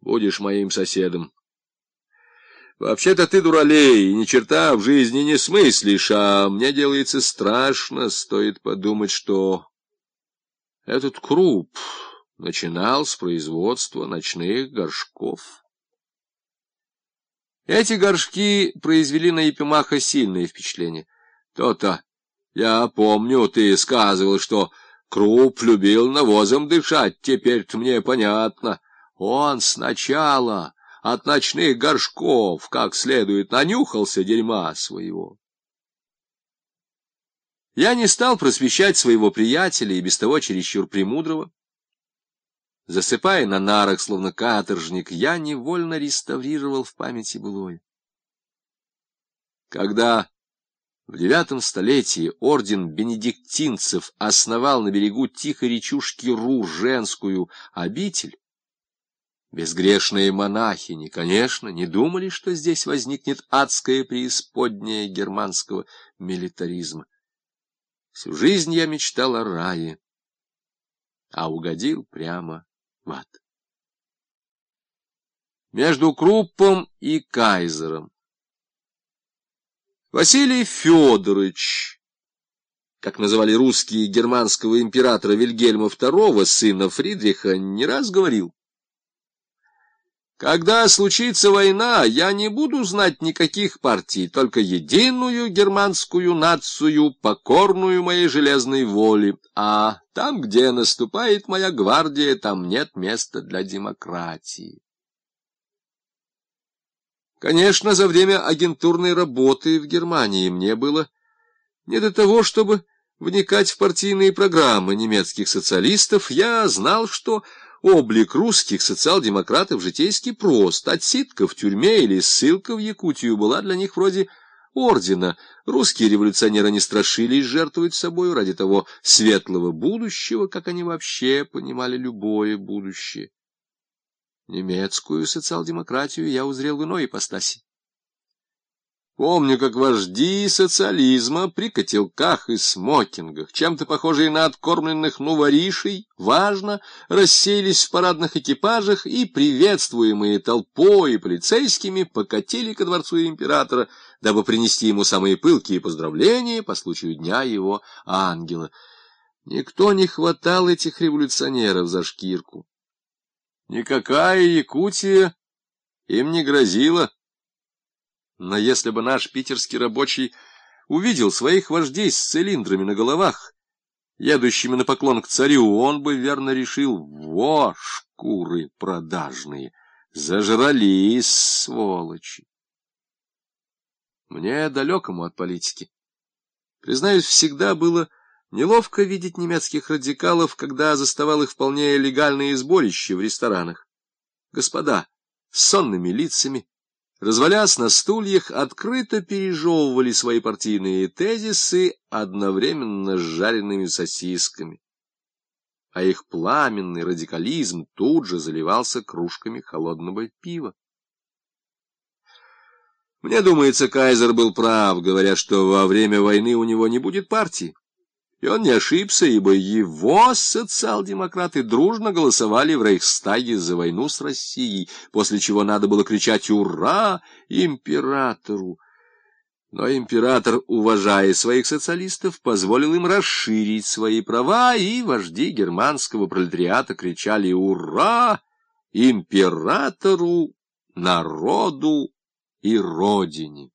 будешь моим соседом. Вообще-то ты дуралей, ни черта в жизни не смыслишь, а мне делается страшно, стоит подумать, что этот круп начинал с производства ночных горшков. Эти горшки произвели на Епимаха сильное впечатление. То-то, я помню, ты сказывал, что Круп любил навозом дышать, теперь-то мне понятно. Он сначала от ночных горшков как следует нанюхался дерьма своего. Я не стал просвещать своего приятеля и без того чересчур премудрого. Засыпая на нарах, словно каторжник, я невольно реставрировал в памяти былое. Когда в девятом столетии орден бенедиктинцев основал на берегу тихой речушки Ру женскую обитель, безгрешные монахини, конечно, не думали, что здесь возникнет адское преисподнее германского милитаризма. Всю жизнь я мечтал о рае, а угодил прямо в ад. Между Круппом и Кайзером. Василий Федорович, как называли русские германского императора Вильгельма II, сына Фридриха, не раз говорил, когда случится война, я не буду знать никаких партий, только единую германскую нацию, покорную моей железной воле. А там, где наступает моя гвардия, там нет места для демократии. Конечно, за время агентурной работы в Германии мне было не до того, чтобы вникать в партийные программы немецких социалистов. Я знал, что облик русских социал-демократов житейски прост. Отсидка в тюрьме или ссылка в Якутию была для них вроде ордена. Русские революционеры не страшились жертвовать собой ради того светлого будущего, как они вообще понимали любое будущее. Немецкую социал-демократию я узрел в иной ипостаси. Помню, как вожди социализма при котелках и смокингах, чем-то похожие на откормленных нуворишей, важно, расселись в парадных экипажах и, приветствуемые толпой и полицейскими, покатили ко дворцу императора, дабы принести ему самые пылкие поздравления по случаю дня его ангела. Никто не хватал этих революционеров за шкирку. Никакая Якутия им не грозила. Но если бы наш питерский рабочий увидел своих вождей с цилиндрами на головах, едущими на поклон к царю, он бы верно решил, во, шкуры продажные, зажрались, сволочи. Мне далекому от политики. Признаюсь, всегда было неловко видеть немецких радикалов, когда заставал их вполне легальные сборища в ресторанах. Господа с сонными лицами, развалясь на стульях, открыто пережевывали свои партийные тезисы одновременно с жареными сосисками. А их пламенный радикализм тут же заливался кружками холодного пива. Мне думается, Кайзер был прав, говоря, что во время войны у него не будет партии. И он не ошибся, ибо его социал-демократы дружно голосовали в Рейхстаге за войну с Россией, после чего надо было кричать «Ура!» императору. Но император, уважая своих социалистов, позволил им расширить свои права, и вожди германского пролетариата кричали «Ура!» императору, народу и родине.